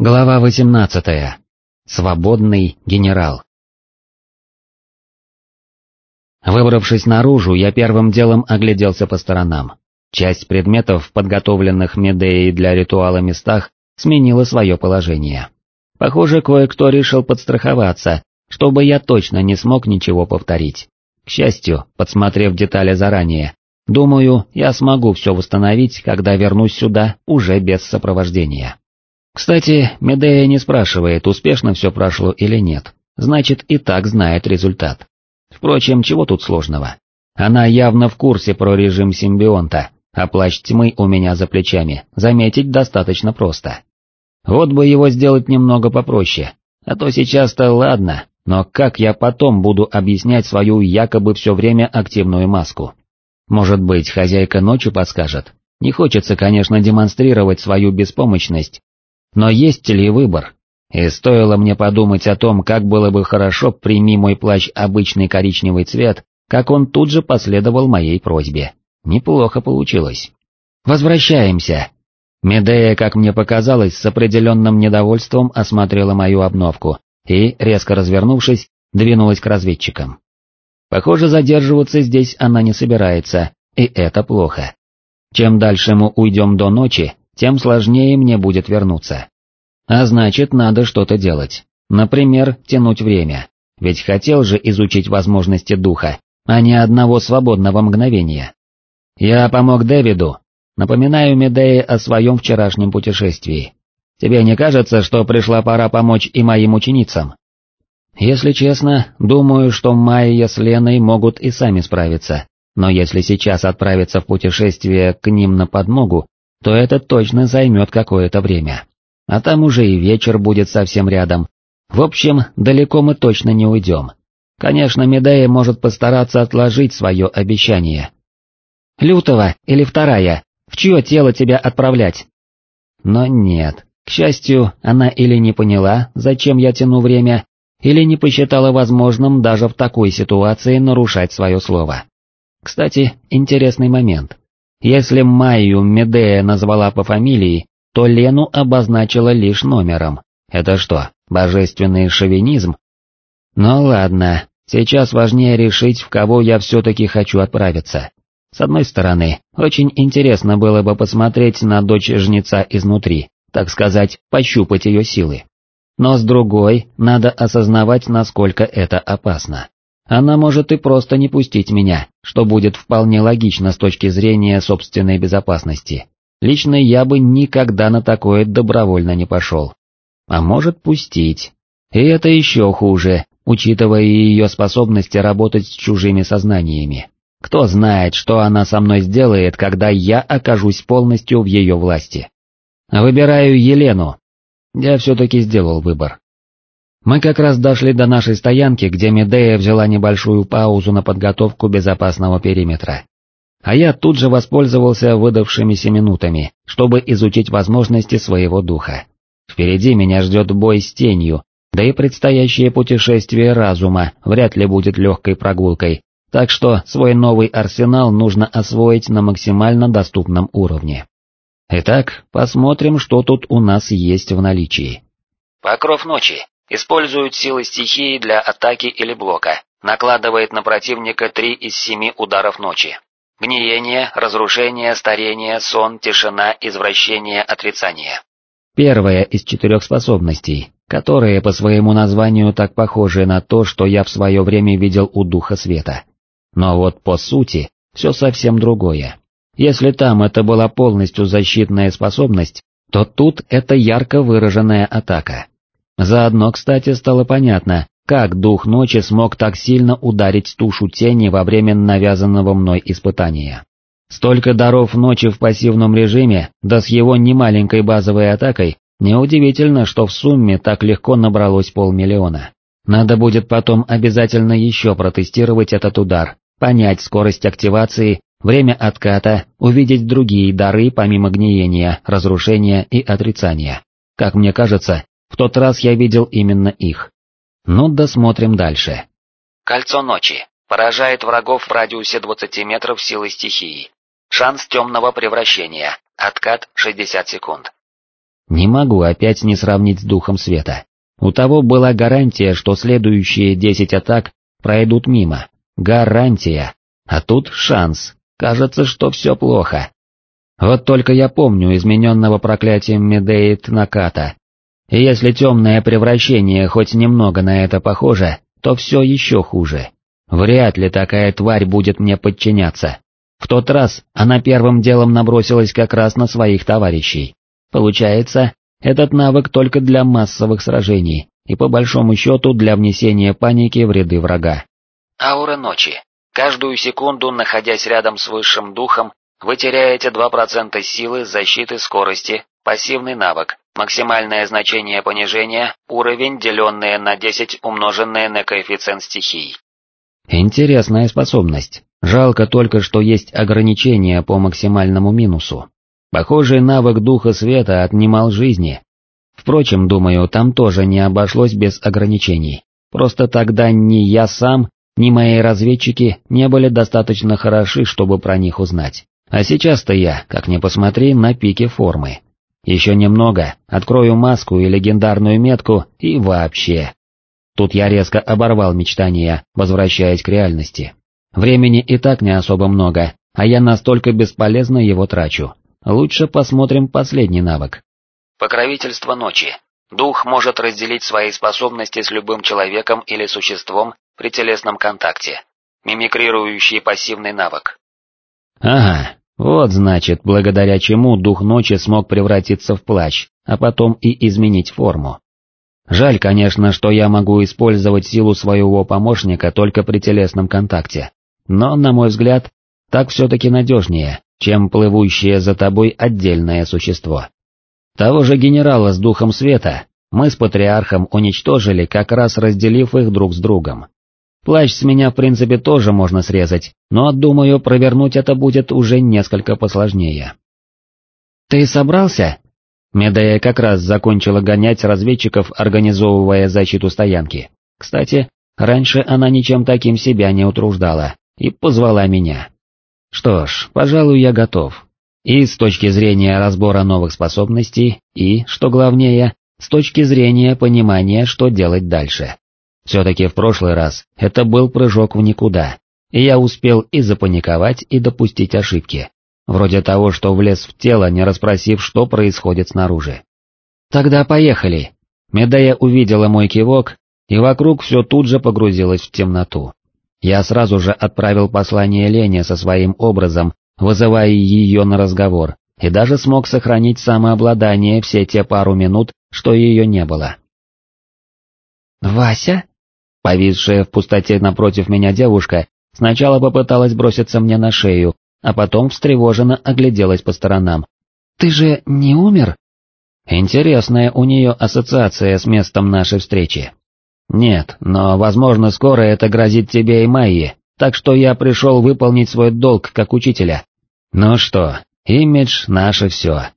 Глава 18. Свободный генерал. Выбравшись наружу, я первым делом огляделся по сторонам. Часть предметов, подготовленных Медеей для ритуала местах, сменила свое положение. Похоже, кое-кто решил подстраховаться, чтобы я точно не смог ничего повторить. К счастью, подсмотрев детали заранее, думаю, я смогу все восстановить, когда вернусь сюда уже без сопровождения. Кстати, Медея не спрашивает, успешно все прошло или нет, значит и так знает результат. Впрочем, чего тут сложного? Она явно в курсе про режим симбионта, а плащ тьмы у меня за плечами, заметить достаточно просто. Вот бы его сделать немного попроще, а то сейчас-то ладно, но как я потом буду объяснять свою якобы все время активную маску? Может быть, хозяйка ночью подскажет? Не хочется, конечно, демонстрировать свою беспомощность, но есть ли выбор? И стоило мне подумать о том, как было бы хорошо, прими мой плащ обычный коричневый цвет, как он тут же последовал моей просьбе. Неплохо получилось. Возвращаемся. Медея, как мне показалось, с определенным недовольством осмотрела мою обновку и, резко развернувшись, двинулась к разведчикам. Похоже, задерживаться здесь она не собирается, и это плохо. Чем дальше мы уйдем до ночи, тем сложнее мне будет вернуться. А значит, надо что-то делать. Например, тянуть время. Ведь хотел же изучить возможности духа, а не одного свободного мгновения. Я помог Дэвиду. Напоминаю Медее о своем вчерашнем путешествии. Тебе не кажется, что пришла пора помочь и моим ученицам? Если честно, думаю, что Майя с Леной могут и сами справиться, но если сейчас отправиться в путешествие к ним на подмогу, то это точно займет какое-то время. А там уже и вечер будет совсем рядом. В общем, далеко мы точно не уйдем. Конечно, Медея может постараться отложить свое обещание. Лютого или вторая, в чье тело тебя отправлять? Но нет, к счастью, она или не поняла, зачем я тяну время, или не посчитала возможным даже в такой ситуации нарушать свое слово. Кстати, интересный момент. Если Майю Медея назвала по фамилии, то Лену обозначила лишь номером. Это что, божественный шовинизм? Ну ладно, сейчас важнее решить, в кого я все-таки хочу отправиться. С одной стороны, очень интересно было бы посмотреть на дочь жнеца изнутри, так сказать, пощупать ее силы. Но с другой, надо осознавать, насколько это опасно. Она может и просто не пустить меня, что будет вполне логично с точки зрения собственной безопасности. Лично я бы никогда на такое добровольно не пошел. А может пустить. И это еще хуже, учитывая ее способности работать с чужими сознаниями. Кто знает, что она со мной сделает, когда я окажусь полностью в ее власти. Выбираю Елену. Я все-таки сделал выбор. Мы как раз дошли до нашей стоянки, где Медея взяла небольшую паузу на подготовку безопасного периметра. А я тут же воспользовался выдавшимися минутами, чтобы изучить возможности своего духа. Впереди меня ждет бой с тенью, да и предстоящее путешествие разума вряд ли будет легкой прогулкой, так что свой новый арсенал нужно освоить на максимально доступном уровне. Итак, посмотрим, что тут у нас есть в наличии. Покров ночи. Использует силы стихии для атаки или блока, накладывает на противника 3 из 7 ударов ночи. Гниение, разрушение, старение, сон, тишина, извращение, отрицание. Первая из четырех способностей, которые по своему названию так похожи на то, что я в свое время видел у Духа Света. Но вот по сути, все совсем другое. Если там это была полностью защитная способность, то тут это ярко выраженная атака. Заодно, кстати, стало понятно, как дух ночи смог так сильно ударить тушу тени во время навязанного мной испытания. Столько даров ночи в пассивном режиме, да с его немаленькой базовой атакой, неудивительно, что в сумме так легко набралось полмиллиона. Надо будет потом обязательно еще протестировать этот удар, понять скорость активации, время отката, увидеть другие дары помимо гниения, разрушения и отрицания. Как мне кажется, в тот раз я видел именно их. Ну, досмотрим дальше. Кольцо ночи. Поражает врагов в радиусе 20 метров силы стихии. Шанс темного превращения. Откат 60 секунд. Не могу опять не сравнить с Духом Света. У того была гарантия, что следующие десять атак пройдут мимо. Гарантия. А тут шанс. Кажется, что все плохо. Вот только я помню измененного проклятием Медеит Наката. И если темное превращение хоть немного на это похоже, то все еще хуже. Вряд ли такая тварь будет мне подчиняться. В тот раз она первым делом набросилась как раз на своих товарищей. Получается, этот навык только для массовых сражений и по большому счету для внесения паники в ряды врага. Аура ночи. Каждую секунду, находясь рядом с высшим духом, вы теряете 2% силы, защиты, скорости, пассивный навык, максимальное значение понижения, уровень, деленное на 10, умноженное на коэффициент стихий. Интересная способность. Жалко только, что есть ограничения по максимальному минусу. Похожий навык Духа Света отнимал жизни. Впрочем, думаю, там тоже не обошлось без ограничений. Просто тогда ни я сам, ни мои разведчики не были достаточно хороши, чтобы про них узнать. А сейчас-то я, как ни посмотри, на пике формы. Еще немного, открою маску и легендарную метку, и вообще. Тут я резко оборвал мечтания, возвращаясь к реальности. Времени и так не особо много, а я настолько бесполезно его трачу. Лучше посмотрим последний навык. Покровительство ночи. Дух может разделить свои способности с любым человеком или существом при телесном контакте. Мимикрирующий пассивный навык. Ага, вот значит, благодаря чему дух ночи смог превратиться в плащ, а потом и изменить форму. Жаль, конечно, что я могу использовать силу своего помощника только при телесном контакте, но, на мой взгляд, так все-таки надежнее, чем плывущее за тобой отдельное существо. Того же генерала с духом света мы с патриархом уничтожили, как раз разделив их друг с другом. Плащ с меня в принципе тоже можно срезать, но, думаю, провернуть это будет уже несколько посложнее. «Ты собрался?» Медея как раз закончила гонять разведчиков, организовывая защиту стоянки. Кстати, раньше она ничем таким себя не утруждала, и позвала меня. Что ж, пожалуй, я готов. И с точки зрения разбора новых способностей, и, что главнее, с точки зрения понимания, что делать дальше. Все-таки в прошлый раз это был прыжок в никуда, и я успел и запаниковать, и допустить ошибки. Вроде того, что влез в тело, не расспросив, что происходит снаружи. «Тогда поехали!» Медея увидела мой кивок, и вокруг все тут же погрузилось в темноту. Я сразу же отправил послание Лене со своим образом, вызывая ее на разговор, и даже смог сохранить самообладание все те пару минут, что ее не было. «Вася?» Повисшая в пустоте напротив меня девушка сначала попыталась броситься мне на шею, а потом встревоженно огляделась по сторонам. «Ты же не умер?» Интересная у нее ассоциация с местом нашей встречи. «Нет, но, возможно, скоро это грозит тебе и Майе, так что я пришел выполнить свой долг как учителя. Ну что, имидж — наше все.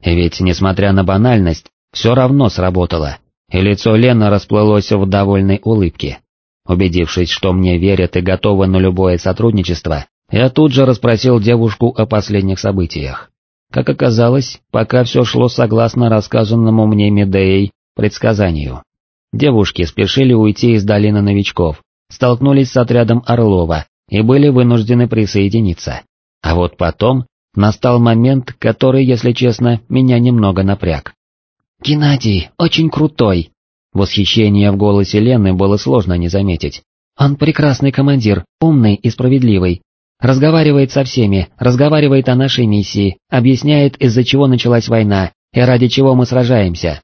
Ведь, несмотря на банальность, все равно сработало, и лицо Лены расплылось в довольной улыбке. Убедившись, что мне верят и готовы на любое сотрудничество, я тут же расспросил девушку о последних событиях. Как оказалось, пока все шло согласно рассказанному мне Медеей предсказанию. Девушки спешили уйти из долины новичков, столкнулись с отрядом Орлова и были вынуждены присоединиться. А вот потом настал момент, который, если честно, меня немного напряг. «Геннадий, очень крутой!» Восхищение в голосе Лены было сложно не заметить. «Он прекрасный командир, умный и справедливый. Разговаривает со всеми, разговаривает о нашей миссии, объясняет, из-за чего началась война и ради чего мы сражаемся.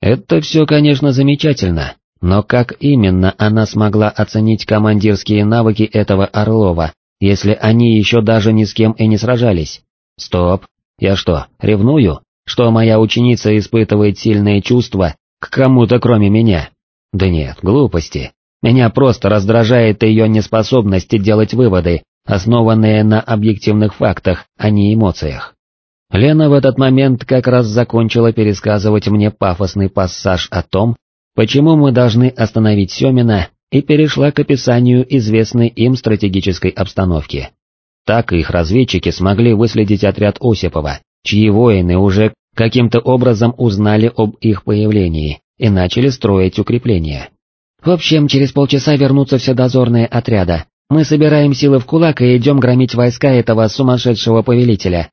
Это все, конечно, замечательно, но как именно она смогла оценить командирские навыки этого Орлова, если они еще даже ни с кем и не сражались? Стоп, я что, ревную? Что моя ученица испытывает сильные чувства к кому-то кроме меня? Да нет, глупости. Меня просто раздражает ее неспособность делать выводы, основанные на объективных фактах, а не эмоциях. Лена в этот момент как раз закончила пересказывать мне пафосный пассаж о том, почему мы должны остановить Семина, и перешла к описанию известной им стратегической обстановки. Так их разведчики смогли выследить отряд Осипова, чьи воины уже каким-то образом узнали об их появлении и начали строить укрепления. В общем, через полчаса вернутся все дозорные отряда. Мы собираем силы в кулак и идем громить войска этого сумасшедшего повелителя.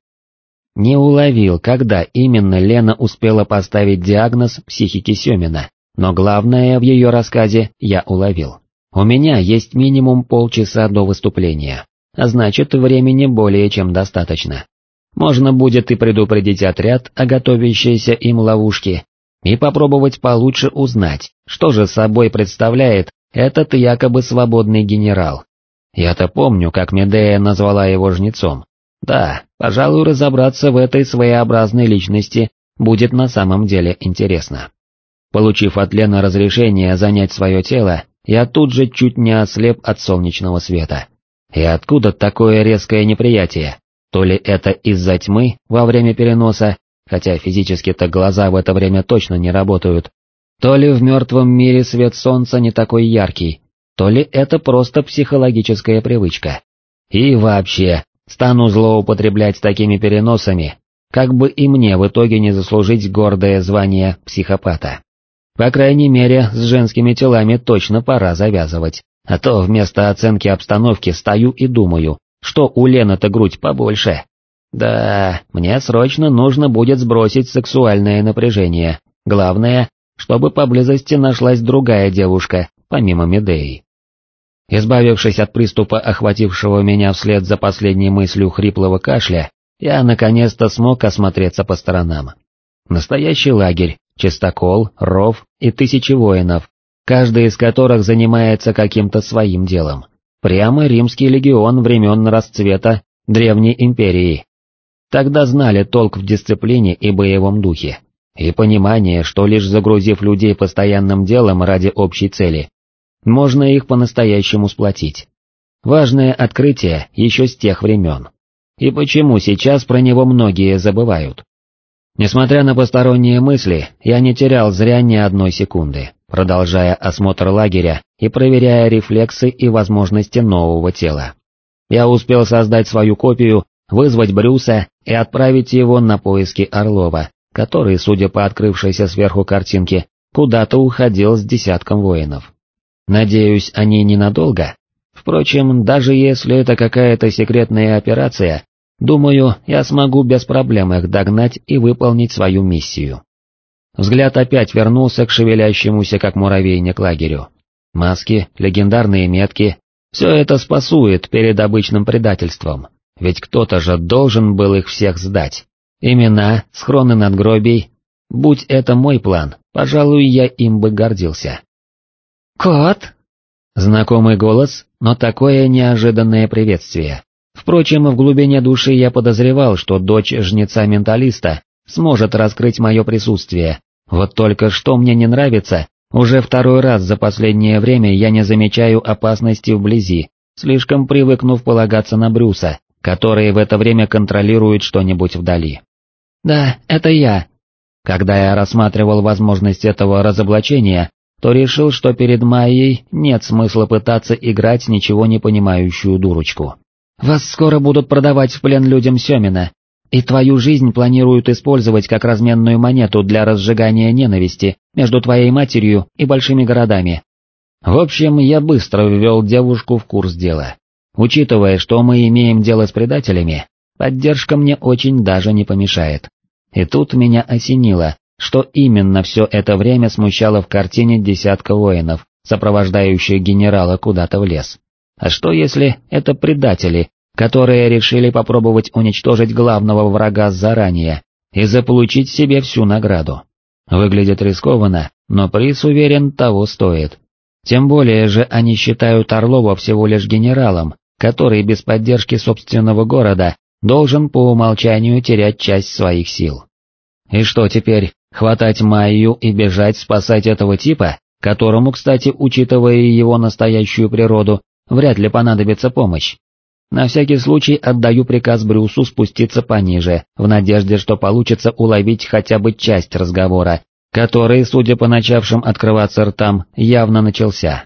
Не уловил, когда именно Лена успела поставить диагноз психики Семина, но главное в ее рассказе я уловил. У меня есть минимум полчаса до выступления, а значит времени более чем достаточно. Можно будет и предупредить отряд о готовящейся им ловушке, и попробовать получше узнать, что же собой представляет этот якобы свободный генерал. Я-то помню, как Медея назвала его жнецом, да, пожалуй, разобраться в этой своеобразной личности будет на самом деле интересно. Получив от Лены разрешение занять свое тело, я тут же чуть не ослеп от солнечного света. И откуда такое резкое неприятие? То ли это из-за тьмы во время переноса, хотя физически-то глаза в это время точно не работают, то ли в мертвом мире свет солнца не такой яркий, то ли это просто психологическая привычка. И вообще, Стану злоупотреблять такими переносами, как бы и мне в итоге не заслужить гордое звание психопата. По крайней мере, с женскими телами точно пора завязывать, а то вместо оценки обстановки стою и думаю, что у Лены-то грудь побольше. Да, мне срочно нужно будет сбросить сексуальное напряжение, главное, чтобы поблизости нашлась другая девушка, помимо Медеи. Избавившись от приступа, охватившего меня вслед за последней мыслью хриплого кашля, я наконец-то смог осмотреться по сторонам. Настоящий лагерь, чистокол, ров и тысячи воинов, каждый из которых занимается каким-то своим делом. Прямо римский легион времен расцвета Древней Империи. Тогда знали толк в дисциплине и боевом духе, и понимание, что лишь загрузив людей постоянным делом ради общей цели, можно их по-настоящему сплотить. Важное открытие еще с тех времен. И почему сейчас про него многие забывают? Несмотря на посторонние мысли, я не терял зря ни одной секунды, продолжая осмотр лагеря и проверяя рефлексы и возможности нового тела. Я успел создать свою копию, вызвать Брюса и отправить его на поиски Орлова, который, судя по открывшейся сверху картинке, куда-то уходил с десятком воинов. Надеюсь, они ненадолго? Впрочем, даже если это какая-то секретная операция, думаю, я смогу без проблем их догнать и выполнить свою миссию. Взгляд опять вернулся к шевелящемуся как муравейник лагерю. Маски, легендарные метки — все это спасует перед обычным предательством, ведь кто-то же должен был их всех сдать. Имена, схроны надгробий. Будь это мой план, пожалуй, я им бы гордился. «Кот?» Знакомый голос, но такое неожиданное приветствие. Впрочем, в глубине души я подозревал, что дочь жнеца-менталиста сможет раскрыть мое присутствие. Вот только что мне не нравится, уже второй раз за последнее время я не замечаю опасности вблизи, слишком привыкнув полагаться на Брюса, который в это время контролирует что-нибудь вдали. «Да, это я». Когда я рассматривал возможность этого разоблачения, то решил, что перед Майей нет смысла пытаться играть ничего не понимающую дурочку. «Вас скоро будут продавать в плен людям Семина, и твою жизнь планируют использовать как разменную монету для разжигания ненависти между твоей матерью и большими городами». В общем, я быстро ввел девушку в курс дела. Учитывая, что мы имеем дело с предателями, поддержка мне очень даже не помешает. И тут меня осенило, что именно все это время смущало в картине десятка воинов, сопровождающих генерала куда-то в лес. А что если это предатели, которые решили попробовать уничтожить главного врага заранее и заполучить себе всю награду? Выглядит рискованно, но приз, уверен, того стоит. Тем более же они считают Орлова всего лишь генералом, который без поддержки собственного города должен по умолчанию терять часть своих сил. И что теперь, Хватать Майю и бежать спасать этого типа, которому, кстати, учитывая его настоящую природу, вряд ли понадобится помощь. На всякий случай отдаю приказ Брюсу спуститься пониже, в надежде, что получится уловить хотя бы часть разговора, который, судя по начавшим открываться ртам, явно начался.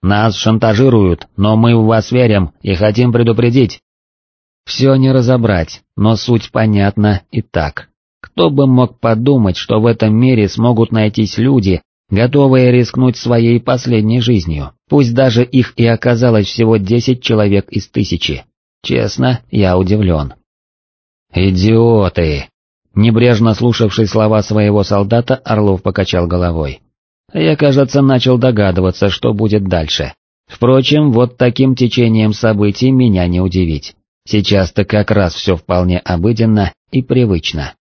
«Нас шантажируют, но мы в вас верим и хотим предупредить». Все не разобрать, но суть понятна и так. Кто бы мог подумать, что в этом мире смогут найтись люди, готовые рискнуть своей последней жизнью, пусть даже их и оказалось всего десять человек из тысячи. Честно, я удивлен. «Идиоты!» Небрежно слушавший слова своего солдата, Орлов покачал головой. Я, кажется, начал догадываться, что будет дальше. Впрочем, вот таким течением событий меня не удивить. Сейчас-то как раз все вполне обыденно и привычно.